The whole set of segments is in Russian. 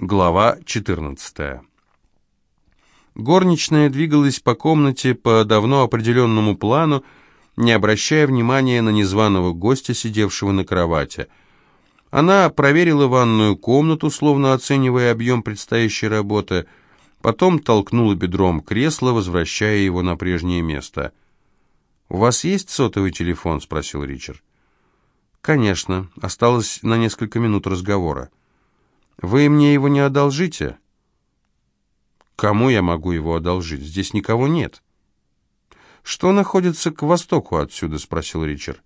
Глава 14. Горничная двигалась по комнате по давно определенному плану, не обращая внимания на незваного гостя, сидевшего на кровати. Она проверила ванную комнату, словно оценивая объем предстоящей работы, потом толкнула бедром кресло, возвращая его на прежнее место. «У вас есть сотовый телефон?» — спросил Ричард. «Конечно. Осталось на несколько минут разговора». Вы мне его не одолжите? Кому я могу его одолжить? Здесь никого нет. Что находится к востоку отсюда? Спросил Ричард.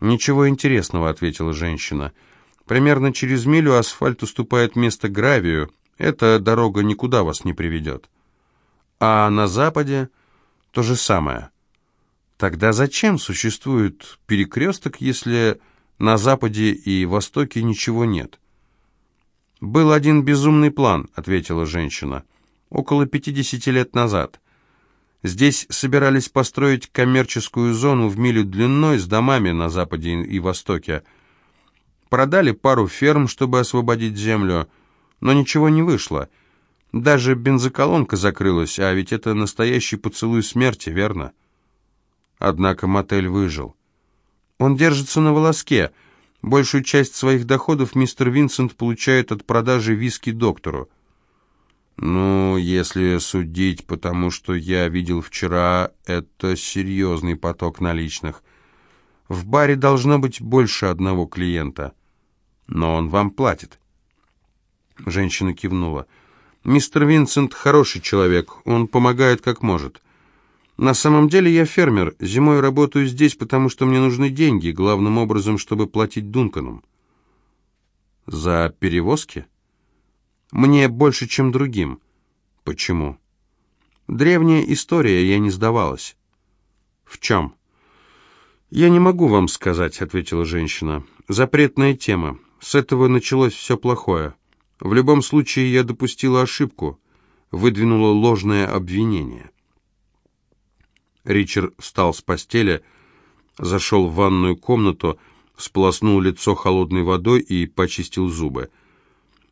Ничего интересного, ответила женщина. Примерно через милю асфальт уступает место гравию. Эта дорога никуда вас не приведет. А на западе то же самое. Тогда зачем существует перекресток, если на западе и востоке ничего нет? «Был один безумный план», — ответила женщина, — «около 50 лет назад. Здесь собирались построить коммерческую зону в милю длиной с домами на западе и востоке. Продали пару ферм, чтобы освободить землю, но ничего не вышло. Даже бензоколонка закрылась, а ведь это настоящий поцелуй смерти, верно?» Однако мотель выжил. «Он держится на волоске», — Большую часть своих доходов мистер Винсент получает от продажи виски доктору. Ну, если судить по тому, что я видел вчера, это серьезный поток наличных. В баре должно быть больше одного клиента. Но он вам платит. Женщина кивнула. Мистер Винсент хороший человек, он помогает как может. На самом деле я фермер. Зимой работаю здесь, потому что мне нужны деньги, главным образом, чтобы платить Дунканам. За перевозки? Мне больше, чем другим. Почему? Древняя история, я не сдавалась. В чем? Я не могу вам сказать, ответила женщина. Запретная тема. С этого началось все плохое. В любом случае я допустила ошибку, выдвинула ложное обвинение. Ричард встал с постели, зашел в ванную комнату, сполоснул лицо холодной водой и почистил зубы.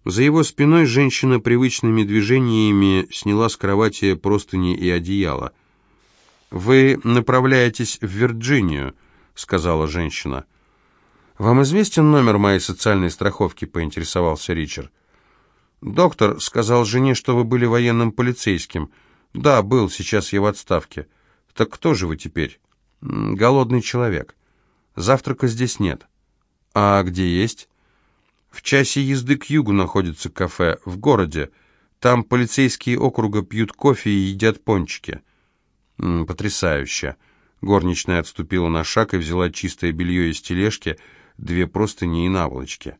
За его спиной женщина привычными движениями сняла с кровати простыни и одеяло. «Вы направляетесь в Вирджинию», — сказала женщина. «Вам известен номер моей социальной страховки?» — поинтересовался Ричард. «Доктор сказал жене, что вы были военным полицейским. Да, был, сейчас я в отставке. «Так кто же вы теперь?» «Голодный человек. Завтрака здесь нет». «А где есть?» «В часе езды к югу находится кафе, в городе. Там полицейские округа пьют кофе и едят пончики». «Потрясающе!» Горничная отступила на шаг и взяла чистое белье из тележки, две простыни и наволочки.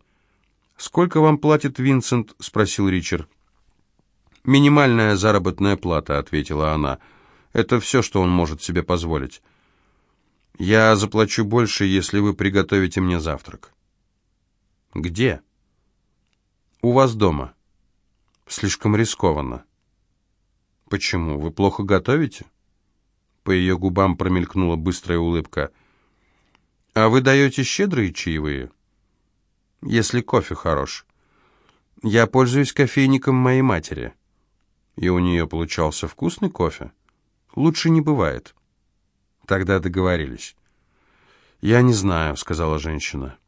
«Сколько вам платит Винсент?» — спросил Ричард. «Минимальная заработная плата», — ответила она. Это все, что он может себе позволить. Я заплачу больше, если вы приготовите мне завтрак. Где? У вас дома. Слишком рискованно. Почему? Вы плохо готовите? По ее губам промелькнула быстрая улыбка. А вы даете щедрые чаевые? Если кофе хорош. Я пользуюсь кофейником моей матери. И у нее получался вкусный кофе? Лучше не бывает. Тогда договорились. «Я не знаю», — сказала женщина.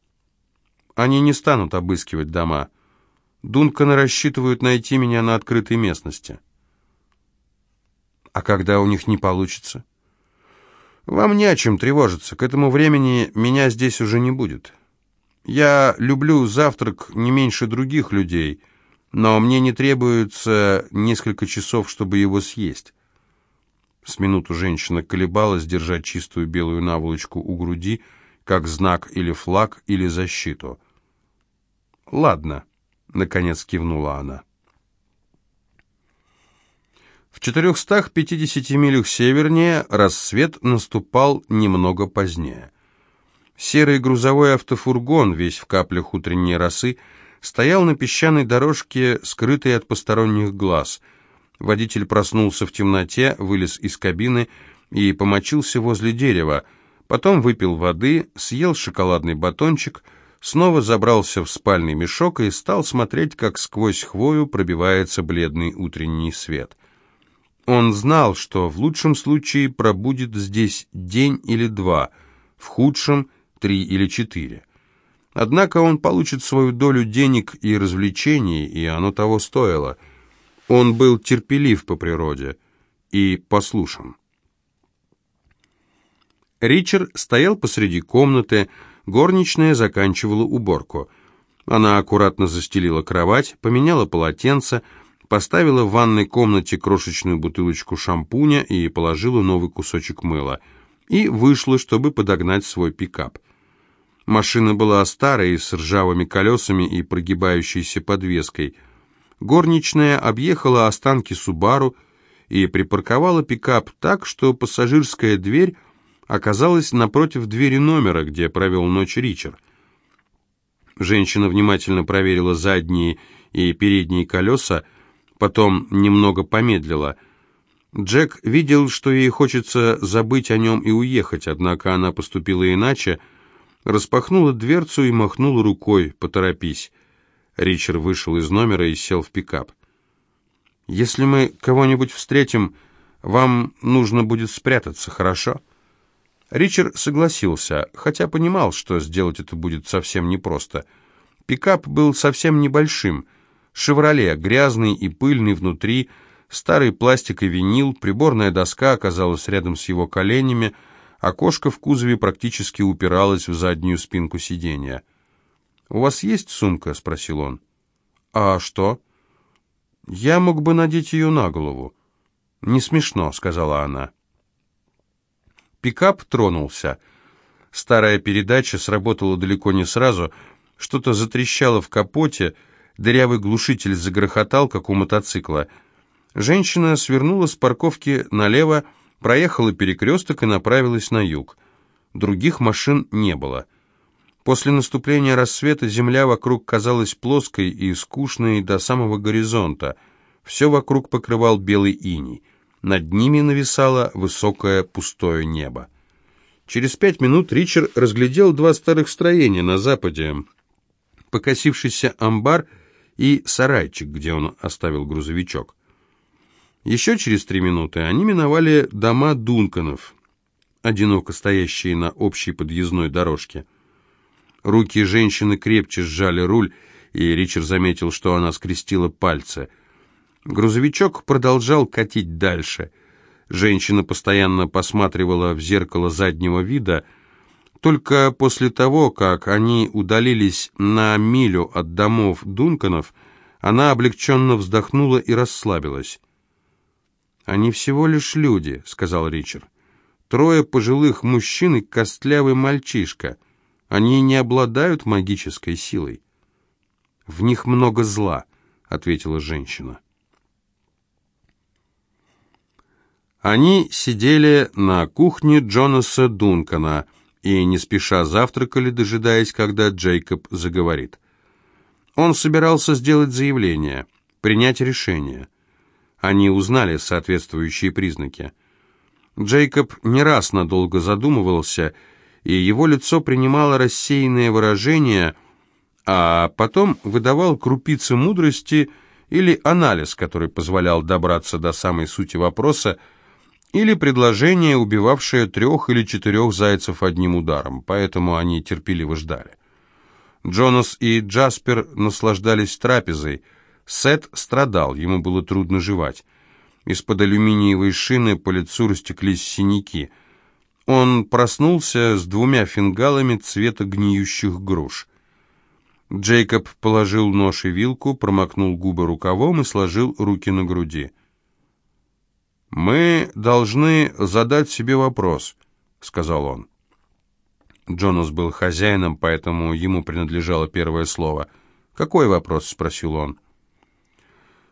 «Они не станут обыскивать дома. Дунканы рассчитывают найти меня на открытой местности». «А когда у них не получится?» «Вам не о чем тревожиться. К этому времени меня здесь уже не будет. Я люблю завтрак не меньше других людей, но мне не требуется несколько часов, чтобы его съесть. С минуту женщина колебалась держать чистую белую наволочку у груди, как знак или флаг, или защиту. «Ладно», — наконец кивнула она. В 450 милях севернее рассвет наступал немного позднее. Серый грузовой автофургон, весь в каплях утренней росы, стоял на песчаной дорожке, скрытой от посторонних глаз — Водитель проснулся в темноте, вылез из кабины и помочился возле дерева. Потом выпил воды, съел шоколадный батончик, снова забрался в спальный мешок и стал смотреть, как сквозь хвою пробивается бледный утренний свет. Он знал, что в лучшем случае пробудет здесь день или два, в худшем — три или четыре. Однако он получит свою долю денег и развлечений, и оно того стоило. Он был терпелив по природе и послушен. Ричард стоял посреди комнаты, горничная заканчивала уборку. Она аккуратно застелила кровать, поменяла полотенце, поставила в ванной комнате крошечную бутылочку шампуня и положила новый кусочек мыла. И вышла, чтобы подогнать свой пикап. Машина была старой, с ржавыми колесами и прогибающейся подвеской. Горничная объехала останки Субару и припарковала пикап так, что пассажирская дверь оказалась напротив двери номера, где провел ночь Ричард. Женщина внимательно проверила задние и передние колеса, потом немного помедлила. Джек видел, что ей хочется забыть о нем и уехать, однако она поступила иначе, распахнула дверцу и махнула рукой «поторопись». Ричард вышел из номера и сел в пикап. «Если мы кого-нибудь встретим, вам нужно будет спрятаться, хорошо?» Ричард согласился, хотя понимал, что сделать это будет совсем непросто. Пикап был совсем небольшим. «Шевроле», грязный и пыльный внутри, старый пластик и винил, приборная доска оказалась рядом с его коленями, окошко в кузове практически упиралось в заднюю спинку сиденья. «У вас есть сумка?» — спросил он. «А что?» «Я мог бы надеть ее на голову». «Не смешно», — сказала она. Пикап тронулся. Старая передача сработала далеко не сразу. Что-то затрещало в капоте, дырявый глушитель загрохотал, как у мотоцикла. Женщина свернула с парковки налево, проехала перекресток и направилась на юг. Других машин не было. После наступления рассвета земля вокруг казалась плоской и скучной до самого горизонта. Все вокруг покрывал белый иней. Над ними нависало высокое пустое небо. Через пять минут Ричард разглядел два старых строения на западе. Покосившийся амбар и сарайчик, где он оставил грузовичок. Еще через три минуты они миновали дома Дунканов, одиноко стоящие на общей подъездной дорожке. Руки женщины крепче сжали руль, и Ричард заметил, что она скрестила пальцы – Грузовичок продолжал катить дальше. Женщина постоянно посматривала в зеркало заднего вида. Только после того, как они удалились на милю от домов Дунканов, она облегченно вздохнула и расслабилась. «Они всего лишь люди», — сказал Ричард. «Трое пожилых мужчин и костлявый мальчишка. Они не обладают магической силой». «В них много зла», — ответила женщина. Они сидели на кухне Джонаса Дункана и не спеша завтракали, дожидаясь, когда Джейкоб заговорит. Он собирался сделать заявление, принять решение. Они узнали соответствующие признаки. Джейкоб не раз надолго задумывался, его лицо принимало рассеянное выражение, а потом выдавал крупицы мудрости или анализ, который позволял добраться до самой сути вопроса, или предложение, убивавшее трех или четырех зайцев одним ударом, поэтому они терпеливо ждали. Джонас и Джаспер наслаждались трапезой. Сет страдал, ему было трудно жевать. Из-под алюминиевой шины по лицу растеклись синяки. Он проснулся с двумя фингалами цвета гниющих груш. Джейкоб положил нож и вилку, промокнул губы рукавом и сложил руки на груди. «Мы должны задать себе вопрос», — сказал он. Джонас был хозяином, поэтому ему принадлежало первое слово. «Какой вопрос?» — спросил он.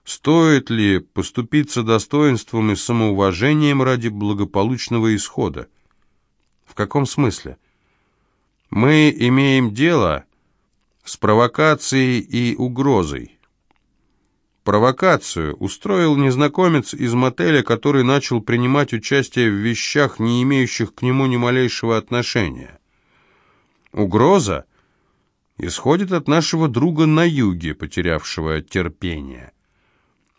«Стоит ли поступиться достоинством и самоуважением ради благополучного исхода?» «В каком смысле?» «Мы имеем дело с провокацией и угрозой. Провокацию устроил незнакомец из мотеля, который начал принимать участие в вещах, не имеющих к нему ни малейшего отношения. Угроза? исходит от нашего друга на юге, потерявшего терпение.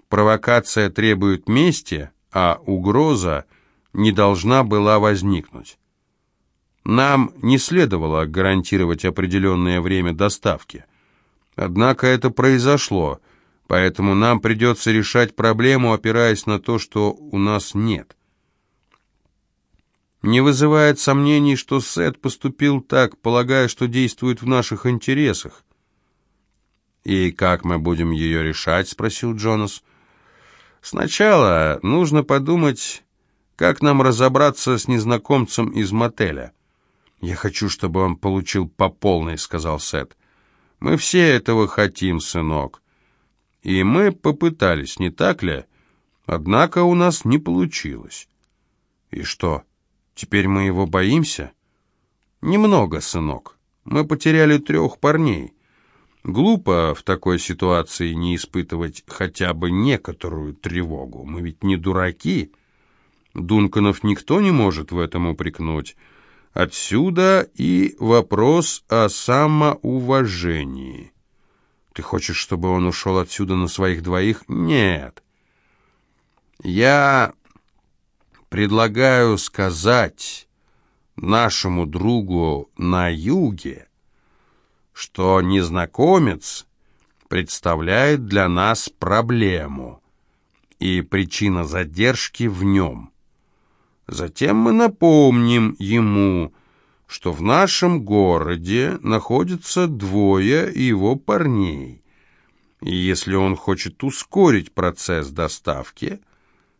Провокация требует мести, а угроза не должна была возникнуть. Нам не следовало гарантировать определенное время доставки. Однако это произошло, поэтому нам придется решать проблему, опираясь на то, что у нас нет. Не вызывает сомнений, что Сет поступил так, полагая, что действует в наших интересах. «И как мы будем ее решать?» — спросил Джонас. «Сначала нужно подумать, как нам разобраться с незнакомцем из мотеля». «Я хочу, чтобы он получил по полной», — сказал Сет. «Мы все этого хотим, сынок. И мы попытались, не так ли? Однако у нас не получилось». «И что?» Теперь мы его боимся? Немного, сынок. Мы потеряли трех парней. Глупо в такой ситуации не испытывать хотя бы некоторую тревогу. Мы ведь не дураки. Дунканов никто не может в этом упрекнуть. Отсюда и вопрос о самоуважении. Ты хочешь, чтобы он ушел отсюда на своих двоих? Нет. Я предлагаю сказать нашему другу на юге, что незнакомец представляет для нас проблему, и причина задержки в нем. Затем мы напомним ему, что в нашем городе находится двое его парней, и если он хочет ускорить процесс доставки –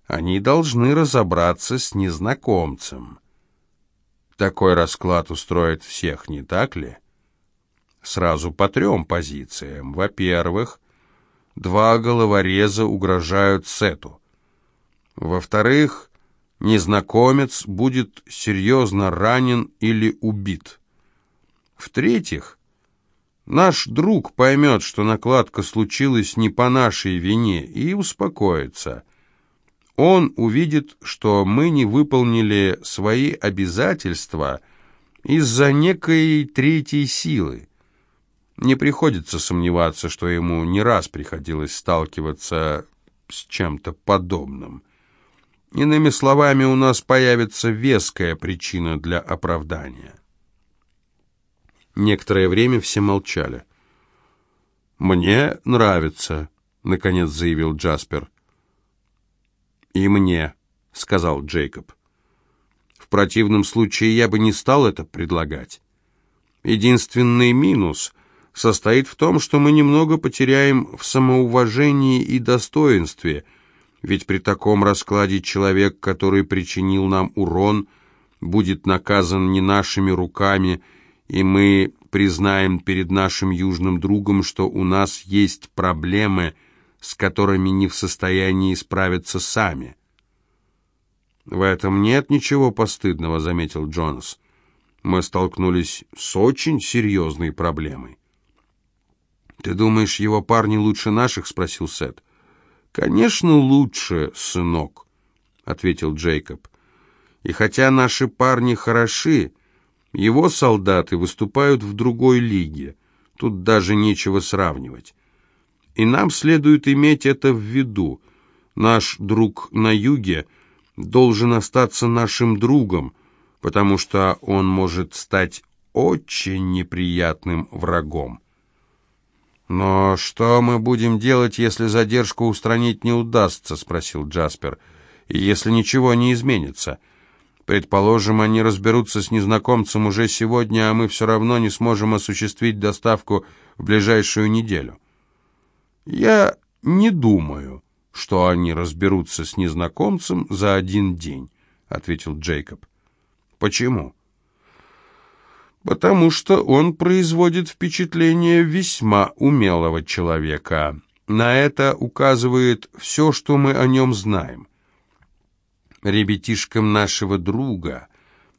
они должны разобраться с незнакомцем. Такой расклад устроит всех, не так ли? Сразу по трем позициям. Во-первых, два головореза угрожают Сету. Во-вторых, незнакомец будет серьезно ранен или убит. В-третьих, наш друг поймет, что накладка случилась не по нашей вине, и успокоится – он увидит, что мы не выполнили свои обязательства из-за некой третьей силы. Не приходится сомневаться, что ему не раз приходилось сталкиваться с чем-то подобным. Иными словами, у нас появится веская причина для оправдания. Некоторое время все молчали. «Мне нравится», — наконец заявил Джаспер. «И мне», — сказал Джейкоб. «В противном случае я бы не стал это предлагать. Единственный минус состоит в том, что мы немного потеряем в самоуважении и достоинстве, ведь при таком раскладе человек, который причинил нам урон, будет наказан не нашими руками, и мы признаем перед нашим южным другом, что у нас есть проблемы — с которыми не в состоянии справиться сами. «В этом нет ничего постыдного», — заметил Джонс. «Мы столкнулись с очень серьезной проблемой». «Ты думаешь, его парни лучше наших?» — спросил Сет. «Конечно, лучше, сынок», — ответил Джейкоб. «И хотя наши парни хороши, его солдаты выступают в другой лиге. Тут даже нечего сравнивать. И нам следует иметь это в виду. Наш друг на юге должен остаться нашим другом, потому что он может стать очень неприятным врагом. «Но что мы будем делать, если задержку устранить не удастся?» — спросил Джаспер. «И если ничего не изменится? Предположим, они разберутся с незнакомцем уже сегодня, а мы все равно не сможем осуществить доставку в ближайшую неделю». «Я не думаю, что они разберутся с незнакомцем за один день», — ответил Джейкоб. «Почему?» «Потому что он производит впечатление весьма умелого человека. На это указывает все, что мы о нем знаем. Ребятишкам нашего друга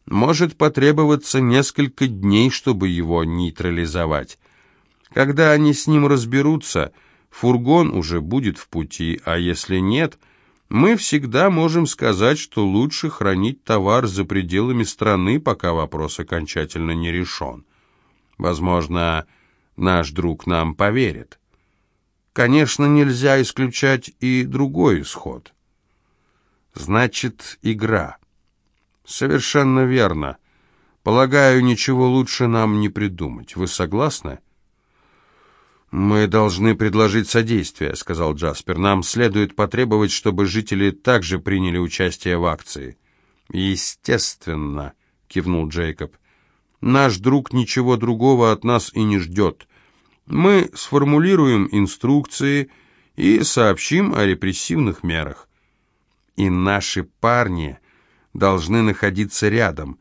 может потребоваться несколько дней, чтобы его нейтрализовать. Когда они с ним разберутся, — Фургон уже будет в пути, а если нет, мы всегда можем сказать, что лучше хранить товар за пределами страны, пока вопрос окончательно не решен. Возможно, наш друг нам поверит. Конечно, нельзя исключать и другой исход. Значит, игра. Совершенно верно. Полагаю, ничего лучше нам не придумать. Вы согласны? «Мы должны предложить содействие», — сказал Джаспер. «Нам следует потребовать, чтобы жители также приняли участие в акции». «Естественно», — кивнул Джейкоб. «Наш друг ничего другого от нас и не ждет. Мы сформулируем инструкции и сообщим о репрессивных мерах. И наши парни должны находиться рядом.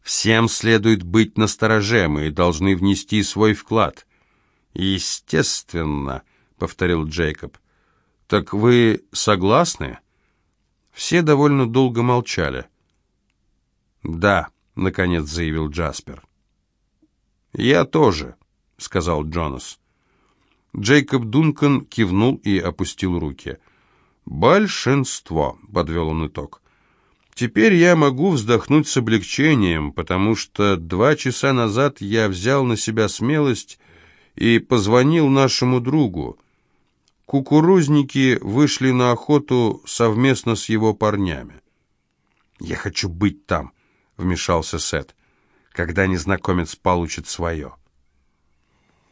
Всем следует быть настороже, мы должны внести свой вклад». «Естественно», — повторил Джейкоб. «Так вы согласны?» Все довольно долго молчали. «Да», — наконец заявил Джаспер. «Я тоже», — сказал Джонас. Джейкоб Дункан кивнул и опустил руки. «Большинство», — подвел он итог. «Теперь я могу вздохнуть с облегчением, потому что два часа назад я взял на себя смелость и позвонил нашему другу. Кукурузники вышли на охоту совместно с его парнями. «Я хочу быть там», — вмешался Сет, — «когда незнакомец получит свое».